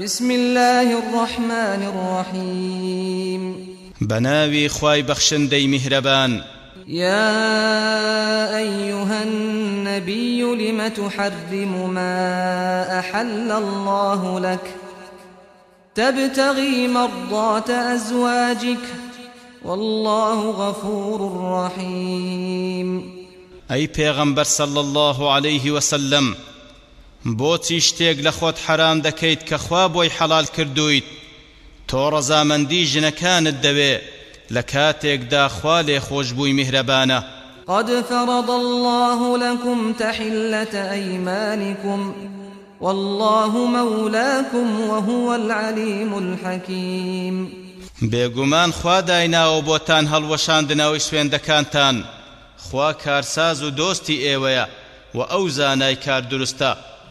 بسم الله الرحمن الرحيم. بناوي خواي بخشندي مهربان يا أيها النبي لم تحرم ما أحل الله لك؟ تبتغي مرضات أزواجك. والله غفور رحيم. أي پیغمبر صلى الله عليه وسلم بۆچی شتێک لە خۆت حرام دەکەیت کە خوا بۆی حەڵال کردویت تۆ ڕەزامەندی ژنەکانت دەوێ لە کاتێکدا خوا لێ خۆشببووی میهرەبانە. قد فرض الله لكم تحلة أيمانكم والله مولاكم وهو العليم الحكيم. بێگومان خوا دایناوە بۆتان هەڵوەشاندنەوەی سوێندەکانتان. خوا کارساز و دۆستی ئێوەیە و ئەو زانای کار دروستە.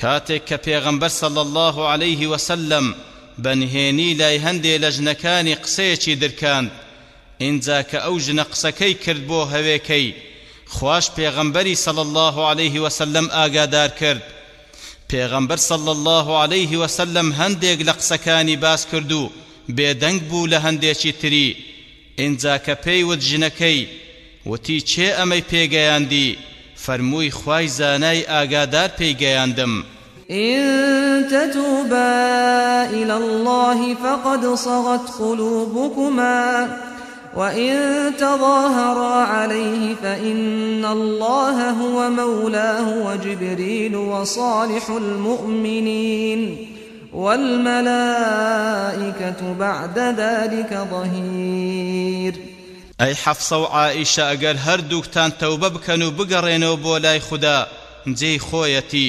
کاتێک کە صلى الله عليه وسلم بەنهێنی لای هەندێ لە ژنەکانی قسەیەکی درکاند. اینجا کە ئەو ژنە قسەکەی خوش پێغەمبەری صلى الله عليه وسلم ئاگادار کرد. پێغەمبەر صلى الله عليه وسلم هەندێک لە باس کرد و بێدەنگ بوو لە هەندێکی تری. اینجا کە ژنەکەی چێ ئەمەی پێگەیاندی؟ فرمووی خوای زانای ئاگادار پێیگەیاندم. إن تتوبا إلى الله فقد صغت قلوبكما وإن تظاهرا عليه فإن الله هو مولاه وجبريل وصالح المؤمنين والملائكة بعد ذلك ظهير. ئەی حەفسە و عائیشە ئەگەر هەردووکتان تەوبە بکەن و بگەڕێنەوە بۆ لای خوددا جێی خۆیەتی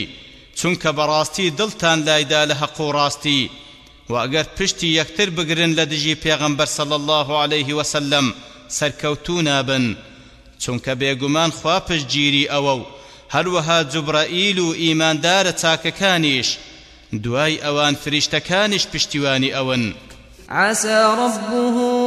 چونکە بەڕاستی دڵتان لایدا لە حەق و ڕاستی. و ئەگەر الله عليه وسلم سەرکەوتوو نابن چونکە بێگومان خوا پشتگیری ئەوە و هەروەها جوبرائیل و ئیماندارە چاکەکانیش. دوای ئەوان فریشتەکانیش پشتیوانی ئەون. عسى ربه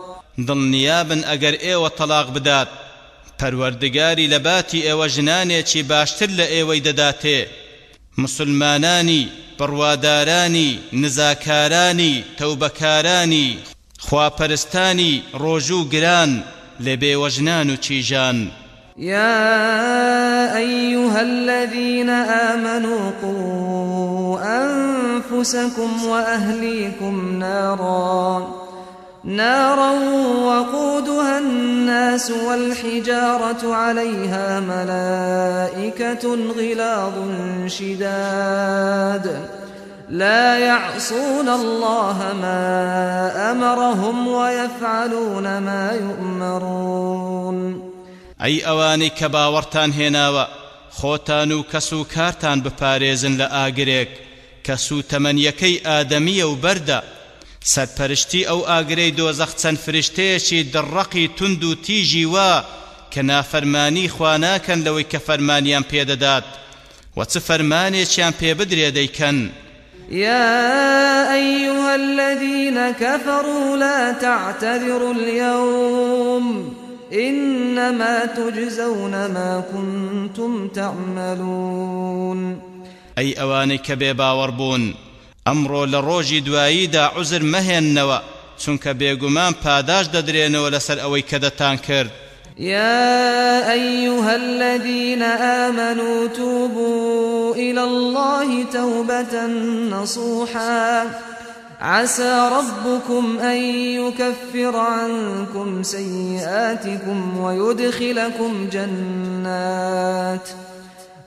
دڵنیابن ئەگەر ئێوە تەلاق بدات. پەروەردگاری لە باتی ئێوە ژنانێکی باشتر لە ئێوەی دەداتێ. مسلمانانی بڕوادارانی نزاکارانی تەوبەکارانی خواپەرستانی ڕۆژوو گران لە بێوەژنان و چیژان. يا أيها الذين آمنوا قوا أنفسكم وأهليكم ناراً نارا وقودها الناس والحجارة عليها ملائكة غلاظ شداد. لا يعصون الله ما أمرهم ويفعلون ما يؤمرون. أي أواني كباورتان هناوە خۆتان و کەس و کارتان بپارێزن لە ئاگرێک کەس و سەرپەرشتی ئەو ئاگرەی دۆزەخ چەند فرشتەیەکی دڕەقی تند و تیژی وا کە نافەرمانی خوا ناکەن لەوەی کە فەرمانیان پێدەدات. و چ فەرمانێکیان پێ بدرێ دەیکەن؟ يا أيها الذين كفروا لا تعتذروا اليوم إنما تجزون ما كنتم تعملون. أي أواني كبي باوربون ئەمڕۆ لە ڕۆژی دواییدا عزر مەهێننەوە چونکە بێگومان پاداش دەدرێنەوە لەسەر ئەوەی کە دەتان کرد. يا أيها الذين آمنوا توبوا إلى الله توبة نصوحا. عسى ربكم أن يكفر عنكم سيئاتكم ويدخلكم جنات.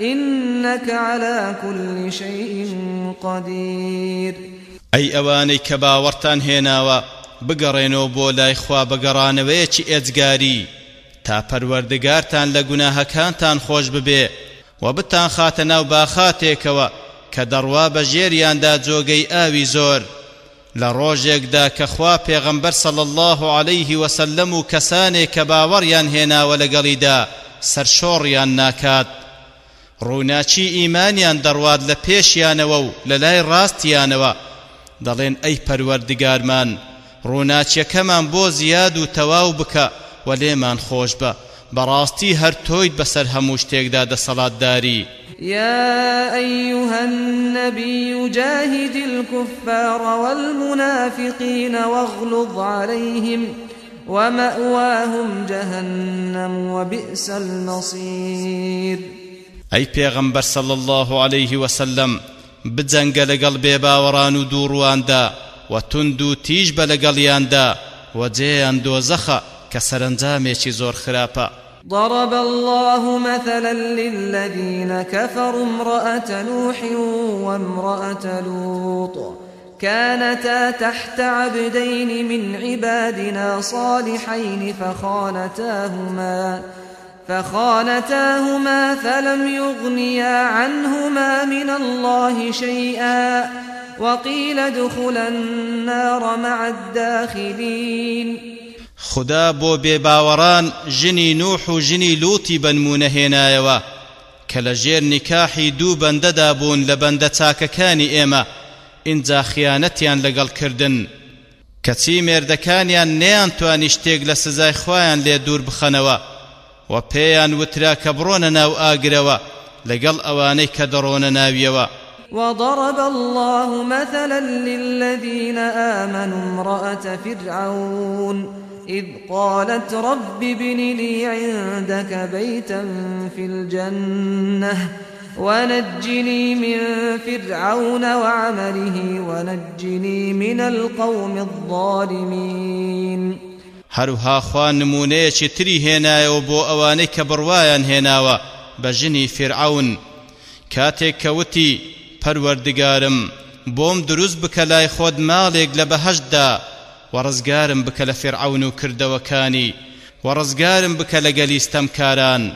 إنك على كل شيء قدير. أي أواني كباورتان هێناوە بگەڕێنەوە بۆ لای خوا بەگەڕانەوەیەکی ئێجگاری. تا پەروەردگارتان لە گوناهەکانتان خۆش ببێ و بتان خاتە ناو باخاتێکەوە کە دەڕوا بە ژێریاندا جۆگەی ئاوی زۆر. لە ڕۆژێکدا کە خوا پێغەمبەر صلی الله عليه وسلم و کەسانێک کە باوەڕیان هێناوە لەگەڵیدا سەرشۆڕیان ناکات. ڕووناچی ئیمانیان دەڕوات لە پێشیانەوە و لە لای ڕاستیانەوە. دەڵێن ئەی پەروەردگارمان ڕووناچیەکەمان بۆ زیاد و تەواو بکە و لێمان خۆش بە. بەڕاستی هەر تۆیت بەسەر هەموو شتێکدا دەسەڵاتداری. يا أيها النبي جاهد الكفار والمنافقين واغلظ عليهم ومأواهم جهنم وبئس المصير. أي پیغمبر صلى الله عليه وسلم بجنگ لەگەڵ بێباوەڕان و دووڕواندا و تند و تیژ بە لەگەڵیاندا و جێیان دۆزەخە کە سەرنجامێکی ضرب الله مثلا للذين كفروا امرأة نوح وامرأة لوط. كانتا تحت عبدين من عبادنا صالحين فخانتاهما. فخانتاهما فلم يغنيا عنهما من الله شيئا وقيل ادخلا النار مع الداخلين. خدا بۆ بێباوەڕان ژنی نوح و ژنی لوتی بەنمونە هێنایەوە کە لە ژێر نیکاحی دوو بەندەدا بوون لە بەندە چاکەکانی ئێمە ئینجا خیانەتیان لەگەڵ کردن. کەچی مێردەکانیان نەیان توانی شتێک لە سزای خۆیان لێ دوور بخەنەوە. و وترا کە ناو ئاگرەوە لەگەڵ ئەوانەی کە دەڕۆنە وضرب الله مثلا للذين آمنوا امرأة فرعون إذ قالت رب ابن لي عندك بيتا في الجنة ونجني من فرعون وعمله ونجني من القوم الظالمين. هەروها خوا نمونەیەکی تری هێنایەوە بۆ ئەوانەی کە بڕوایان هێناوە بە ژنی فرعون. کاتێک کەوتی پەروەردگارم بۆم دروست بکە لای خۆت ماڵێک لە بەهەشتدا ورزقارم بك لفرعون وكردوكاني ورزقارم بك لقليستم كاران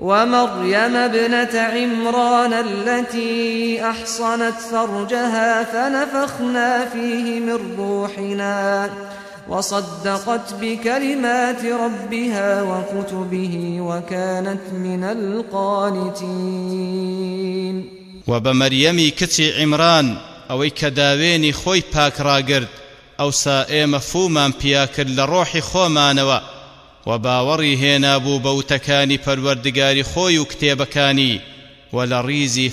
ومريم ابنة عمران التي أحصنت فرجها فنفخنا فيه من روحنا. وصدقت بكلمات ربها وكتبه وكانت من القانتين. وبمريم كتي عمران أو كداويني خوي باك راقرد ئەوسا ئێمە فومان پیا کرد لە ڕۆحی خۆمانەوە. و باوەڕی هێنابوو بەوتەکانی پەروەردگاری خۆی و کتێبەکانی و لە ڕیزی